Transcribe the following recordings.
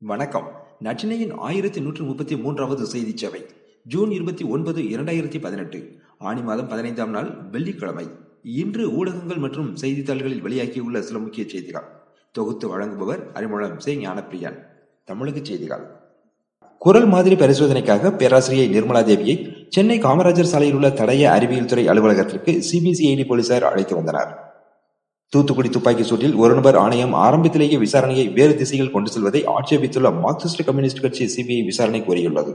வணக்கம். நச்சினையின் ஆயிரத்தி நூற்று முப்பத்தி மூன்றாவது செய்தி சேவை ஜூன் இருபத்தி ஒன்பது இரண்டாயிரத்தி பதினெட்டு ஆணி மாதம் பதினைந்தாம் நாள் வெள்ளிக்கிழமை. இன்று ஊடகங்கள் மற்றும் செய்தித்தாள்களில் வெளியாகியுள்ள சில முக்கிய செய்திகள். தொகுத்து வழங்குபவர் அறிமுகம் சே. ஞானப்பிரியான். தமிழக செய்திகள். குரல் மாதிரி பரிசோதனைக்காக பேராசிரியை நிர்மலா தேவியை சென்னை காமராஜர் சாலையில் உள்ள தடய அறிவியல் துறை அலுவலகத்திற்கு சிபிசிஐடி போலீசார் அழைத்து வந்தனர். தூத்துக்குடி துப்பாக்கி சூட்டில் ஒரு நபர் ஆணையம் ஆரம்பத்திலேயே விசாரணையை வேறு திசையில் கொண்டு செல்வதை ஆட்சேபித்துள்ள மார்க்சிஸ்ட் கம்யூனிஸ்ட் கட்சி சிபிஐ விசாரணை கோரியுள்ளது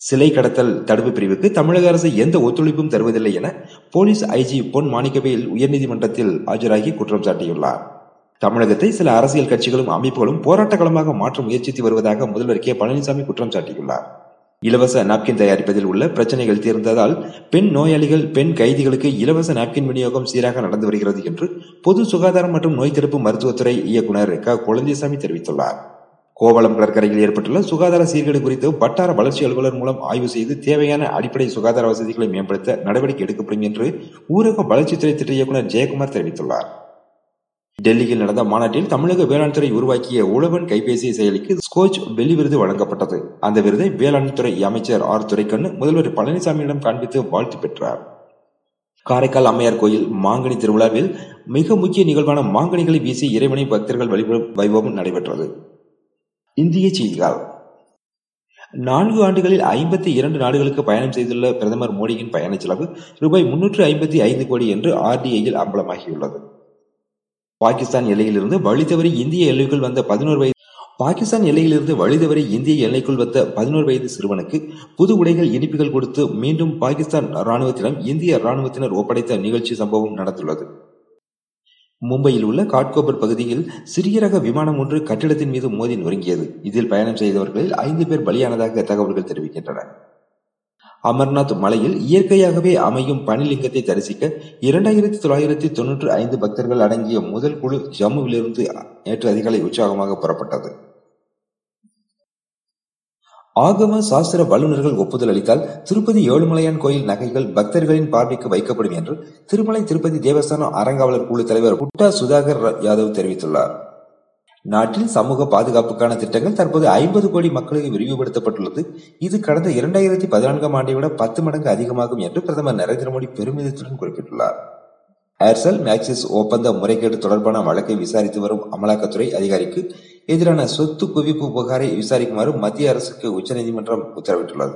சிலை கடத்தல் தடுப்பு பிரிவுக்கு தமிழக அரசு எந்த ஒத்துழைப்பும் தருவதில்லை என போலீஸ் ஐஜி பொன் மாணிக்கவேல் உயர்நீதிமன்றத்தில் ஆஜராகி குற்றம் சாட்டியுள்ளார். தமிழகத்தை சில அரசியல் கட்சிகளும் அமைப்புகளும் போராட்ட களமாக மாற்ற முயற்சித்து வருவதாக முதல்வர் கே பழனிசாமி குற்றம் சாட்டியுள்ளார். இலவச நாப்கின் தயாரிப்பதில் உள்ள பிரச்சனைகள் தீர்ந்ததால் பெண் நோயாளிகள் பெண் கைதிகளுக்கு இலவச நாப்கின் விநியோகம் சீராக நடந்து வருகிறது என்று பொது சுகாதாரம் மற்றும் நோய் தடுப்பு மருத்துவத்துறை இயக்குநர் க. குழந்தைசாமி தெரிவித்துள்ளார். கோவளம் கடற்கரையில் ஏற்பட்டுள்ள சுகாதார சீர்கேடு குறித்து வட்டார வளர்ச்சி அலுவலர் மூலம் ஆய்வு செய்து தேவையான அடிப்படை சுகாதார வசதிகளை மேம்படுத்த நடவடிக்கை எடுக்கப்படும் என்று ஊரக வளர்ச்சித்துறை திட்ட இயக்குநர் ஜெயக்குமார் தெரிவித்துள்ளார். டெல்லியில் நடந்த மாநாட்டில் தமிழக வேளாண் துறை உருவாக்கிய உழவன் கைபேசி செயலிக்கு ஸ்கோச் வெள்ளி விருது வழங்கப்பட்டது. அந்த விருதை வேளாண் துறை அமைச்சர் ஆர் துரைக்கண்ணு முதல்வர் பழனிசாமியிடம் காண்பித்து வாழ்த்து பெற்றார். காரைக்கால் அம்மையார் கோயில் மாங்கனி திருவிழாவில் மிக முக்கிய நிகழ்வான மாங்கனிகளை வீசி இறைவனை பக்தர்கள் வழிபடும் வைபவம் நடைபெற்றது. இந்திய செய்திகள். நான்கு ஆண்டுகளில் ஐம்பத்தி இரண்டு நாடுகளுக்கு பயணம் செய்துள்ள பிரதமர் மோடியின் பயண செலவு ரூபாய் முன்னூற்று ஐம்பத்தி ஐந்து கோடி என்று ஆர்டிஐயில் அம்பலமாகியுள்ளது. பாகிஸ்தான் எல்லையிலிருந்து வழி தவறி இந்திய எல்லைக்குள் வந்த பதினோரு வயது பாகிஸ்தான் எல்லையிலிருந்து வழி இந்திய எல்லைக்குள் வந்த பதினோரு வயது சிறுவனுக்கு புது உடைகள் இனிப்புகள் கொடுத்து மீண்டும் பாகிஸ்தான் ராணுவத்திடம் இந்திய ராணுவத்தினர் ஒப்படைத்த நிகழ்ச்சி சம்பவம் நடந்துள்ளது. மும்பையில் உள்ள காட்கோபர் பகுதியில் சிறிய ரக விமானம் ஒன்று கட்டிடத்தின் மீது மோதி நொறுங்கியது. இதில் பயணம் செய்தவர்களில் ஐந்து பேர் பலியானதாக தகவல்கள் தெரிவிக்கின்றன. அமர்நாத் மலையில் இயற்கையாகவே அமையும் பனிலிங்கத்தை தரிசிக்க இரண்டாயிரத்தி தொள்ளாயிரத்தி தொன்னூற்றி ஐந்து பக்தர்கள் அடங்கிய முதல் குழு ஜம்முவிலிருந்து நேற்று அதிகாலை உற்சாகமாக புறப்பட்டது. ஆகம சாஸ்திர வல்லுநர்கள் ஒப்புதல் அளித்தால் திருப்பதி ஏழுமலையான் கோயில் நகைகள் பக்தர்களின் பார்வைக்கு வைக்கப்படும் என்று திருமலை திருப்பதி தேவஸ்தான அறங்காவலர் குழு தலைவர் குட்டா சுதாகர் யாதவ் தெரிவித்துள்ளார். நாட்டில் சமூக பாதுகாப்புக்கான திட்டங்கள் தற்போது ஐம்பது கோடி மக்களுக்கு விரிவுபடுத்தப்பட்டுள்ளது. இது கடந்த இரண்டாயிரத்தி பதினான்காம் ஆண்டை விட பத்து மடங்கு அதிகமாகும் என்று பிரதமர் நரேந்திர மோடி பெருமிதத்துடன் குறிப்பிட்டுள்ளார். ஏர்செல் மேக்சிஸ் ஒப்பந்த முறைகேடு தொடர்பான வழக்கை விசாரித்து வரும் அமலாக்கத்துறை அதிகாரிக்கு எதிரான சொத்து குவிப்பு புகாரை விசாரிக்குமாறு மத்திய அரசுக்கு உச்சநீதிமன்றம் உத்தரவிட்டுள்ளது.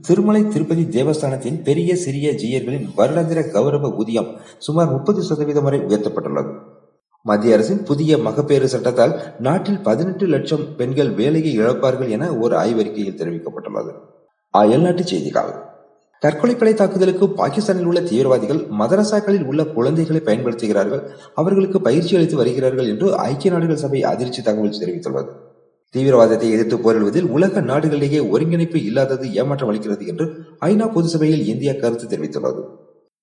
திருமலை திருப்பதி தேவஸ்தானத்தின் பெரிய சிறிய ஜீயர்களின் வருடாந்திர கௌரவ ஊதியம் சுமார் முப்பது சதவீதம் வரை உயர்த்தப்பட்டுள்ளது. மத்திய அரசின் புதிய மகப்பேறு சட்டத்தால் நாட்டில் பதினெட்டு லட்சம் பெண்கள் வேலையை இழப்பார்கள் என ஒரு ஆய்வறிக்கையில் தெரிவிக்கப்பட்டுள்ளது. அயல்நாட்டு செய்திகள். தற்கொலை தாக்குதலுக்கு பாகிஸ்தானில் உள்ள தீவிரவாதிகள் மதரசாக்களில் உள்ள குழந்தைகளை பயன்படுத்துகிறார்கள். அவர்களுக்கு பயிற்சி அளித்து வருகிறார்கள் என்று ஐக்கிய நாடுகள் சபை அதிர்ச்சி தகவல் தெரிவித்துள்ளது. தீவிரவாதத்தை எதிர்த்து போரிடுவதில் உலக நாடுகளிலேயே ஒருங்கிணைப்பு இல்லாதது ஏமாற்றம் அளிக்கிறது என்று ஐநா பொது சபையில் இந்தியா கருத்து தெரிவித்துள்ளது.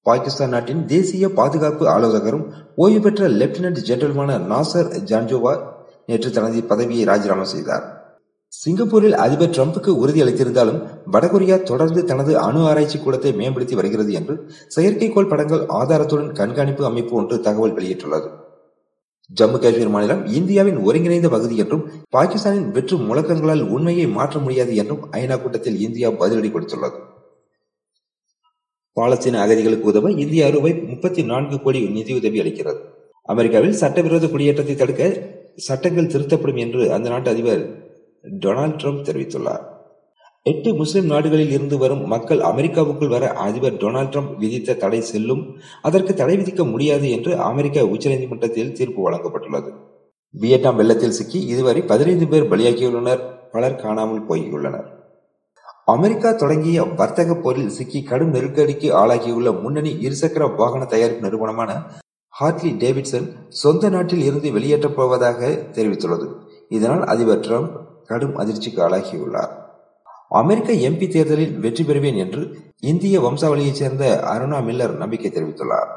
பாகிஸ்தான் நாட்டின் தேசிய பாதுகாப்பு ஆலோசகரும் ஓய்வு பெற்ற லெப்டினன்ட் ஜெனரலுமான நாசர் ஜான்ஜோவா நேற்று தனது பதவியை ராஜினாமா செய்தார். சிங்கப்பூரில் அதிபர் டிரம்புக்கு உறுதி அளித்திருந்தாலும் வடகொரியா தொடர்ந்து தனது அணு ஆராய்ச்சி கூடத்தை மேம்படுத்தி வருகிறது என்று செயற்கைக்கோள் படங்கள் ஆதாரத்துடன் கண்காணிப்பு அமைப்பு ஒன்று தகவல் வெளியிட்டுள்ளது. ஜம்மு காஷ்மீர் மாநிலம் இந்தியாவின் ஒருங்கிணைந்த பகுதி என்றும் பாகிஸ்தானின் வெற்று முழக்கங்களால் உண்மையை மாற்ற முடியாது என்றும் ஐநா கூட்டத்தில் இந்தியா பதிலடி கொடுத்துள்ளது. பாலஸ்தீன அகதிகளுக்கு உதவ இந்தியா ரூபாய் முப்பத்தி நான்கு கோடி நிதியுதவி அளிக்கிறது. அமெரிக்காவில் சட்டவிரோத குடியேற்றத்தை தடுக்க சட்டங்கள் திருத்தப்படும் என்று அந்த நாட்டு அதிபர் டொனால்டு ட்ரம்ப் தெரிவித்துள்ளார். எட்டு முஸ்லிம் நாடுகளில் இருந்து வரும் மக்கள் அமெரிக்காவுக்குள் வர அதிபர் டொனால்டு ட்ரம்ப் விதித்த தடை செல்லும் அதற்கு தடை விதிக்க முடியாது என்று அமெரிக்க உச்சநீதிமன்றத்தில் தீர்ப்பு வழங்கப்பட்டுள்ளது. வியட்நாம் வெள்ளத்தில் சிக்கி இதுவரை பதினைந்து பேர் பலியாகியுள்ளனர் பலர் காணாமல் போயுள்ளனர் அமெரிக்கா தொடங்கிய வர்த்தக போரில் சிக்கி கடும் நெருக்கடிக்கு ஆளாகியுள்ள முன்னணி இருசக்கர வாகன தயாரிப்பு நிறுவனமான ஹார்ட்லி டேவிட்சன் சொந்த நாட்டில் இருந்து வெளியேற்றப் போவதாக தெரிவித்துள்ளது. இதனால் அதிபர் டிரம்ப் கடும் அதிர்ச்சிக்கு ஆளாகியுள்ளார். அமெரிக்க எம்பி தேர்தலில் வெற்றி பெறுவேன் என்று இந்திய வம்சாவளியைச் சேர்ந்த அருணா மில்லர் நம்பிக்கை தெரிவித்துள்ளார்.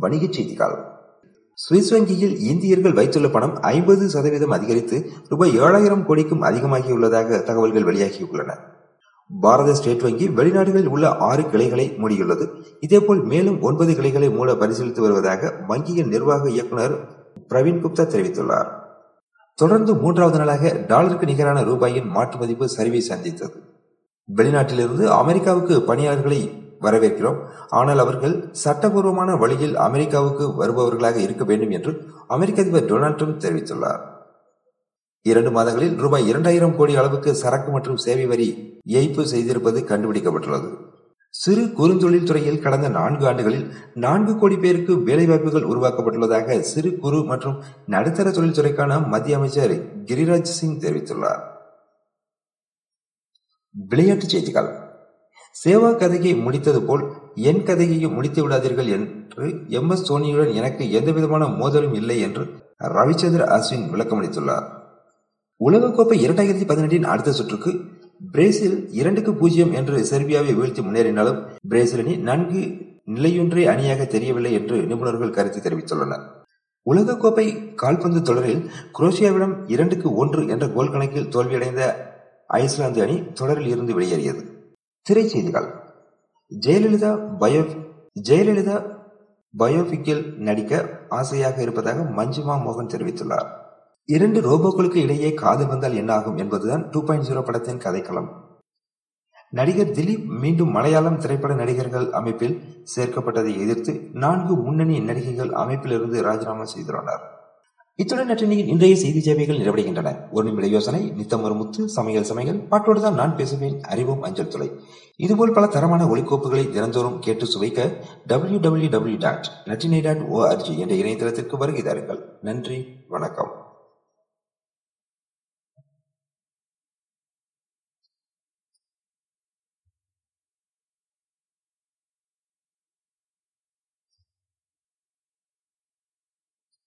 வணிகச் செய்திகள். சுவிஸ் வங்கியில் இந்தியர்கள் வைத்துள்ள பணம் ஐம்பது சதவீதம் அதிகரித்து ரூபாய் ஏழாயிரம் கோடிக்கும் அதிகமாகியுள்ளதாக தகவல்கள் வெளியாகியுள்ளன. பாரத ஸ்டேட் வங்கி வெளிநாடுகளில் உள்ள ஆறு கிளைகளை மூடியுள்ளது. இதேபோல் மேலும் ஒன்பது கிளைகளை மூட பரிசீலித்து வருவதாக வங்கியின் நிர்வாக இயக்குநர் பிரவீன் குப்தா தெரிவித்துள்ளார். தொடர்ந்து மூன்றாவது நாளாக டாலருக்கு நிகரான ரூபாயின் மாற்று மதிப்பு சரிவை சந்தித்தது. வெளிநாட்டிலிருந்து அமெரிக்காவுக்கு பணியாளர்களை வரவேற்கிறோம். ஆனால் அவர்கள் சட்டபூர்வமான வழியில் அமெரிக்காவுக்கு வருபவர்களாக இருக்க வேண்டும் என்று அமெரிக்க அதிபர் டொனால்ட் ட்ரம்ப் தெரிவித்துள்ளார். இரண்டு மாதங்களில் ரூபாய் இரண்டாயிரம் கோடி அளவுக்கு சரக்கு மற்றும் சேவை வரி ஏய்ப்பு செய்திருப்பது கண்டுபிடிக்கப்பட்டுள்ளது. சிறு குறுந்தொழில் துறையில் கடந்த நான்கு ஆண்டுகளில் நான்கு கோடி பேருக்கு வேலைவாய்ப்புகள் உருவாக்கப்பட்டுள்ளதாக சிறு குறு மற்றும் நடுத்தர தொழில்துறைக்கான மத்திய அமைச்சர் கிரிராஜ் சிங் தெரிவித்துள்ளார். விளையாட்டுச் செய்திகள். சேவா கதையை முடித்தது போல் என் கதையை முடித்து விடாதீர்கள் என்று எம் எஸ் தோனியுடன் எனக்கு எந்தவிதமான மோதலும் இல்லை என்று ரவிச்சந்திர அஸ்வின் விளக்கமளித்துள்ளார். உலகக்கோப்பை இரண்டாயிரத்தி பதினெட்டின் அடுத்த சுற்றுக்கு பிரேசில் இரண்டுக்கு பூஜ்ஜியம் என்று செர்பியாவை வீழ்த்தி முன்னேறினாலும் பிரேசில் அணி நன்கு நிலையொன்றே அணியாக தெரியவில்லை என்று நிபுணர்கள் கருத்து தெரிவித்துள்ளனர். உலகக்கோப்பை கால்பந்து தொடரில் குரோஷியாவிடம் இரண்டுக்கு ஒன்று என்ற கோல் கணக்கில் தோல்வியடைந்த ஐஸ்லாந்து அணி தொடரில் இருந்து வெளியேறியது. திரைச்செய்திகள் ஜெயலலிதா பயோ ஜெயலலிதா பயோபிக்கில் நடிக்க ஆசையாக இருப்பதாக மஞ்சுமா மோகன் தெரிவித்துள்ளார். இரண்டு ரோபோக்களுக்கு இடையே காதல் வந்தால் என்ன ஆகும் என்பதுதான் டூ பாயிண்ட் ஜீரோ படத்தின் கதைக்களம். நடிகர் திலீப் மீண்டும் மலையாளம் திரைப்பட நடிகர்கள் அமைப்பில் சேர்க்கப்பட்டதை எதிர்த்து நான்கு முன்னணி நடிகைகள் அமைப்பிலிருந்து ராஜினாமா செய்துள்ளனர் இத்துடன் நற்றினியின் இன்றைய செய்தி சேவைகள் நிறைவடைகின்றன. ஒரு நிமிட யோசனை நித்தம் ஒரு முத்து சமையல் சமையல். பாட்டோடு தான் நான் பேசுவேன் அறிவோம் அஞ்சல் துளை. இதுபோல் பல தரமான ஒலிக்கோப்புகளை தினந்தோறும் கேட்டு சுவைக்க W W W dot Natrinai dot O R G என்ற இணையதளத்திற்கு வருகை தாருங்கள். நன்றி வணக்கம்.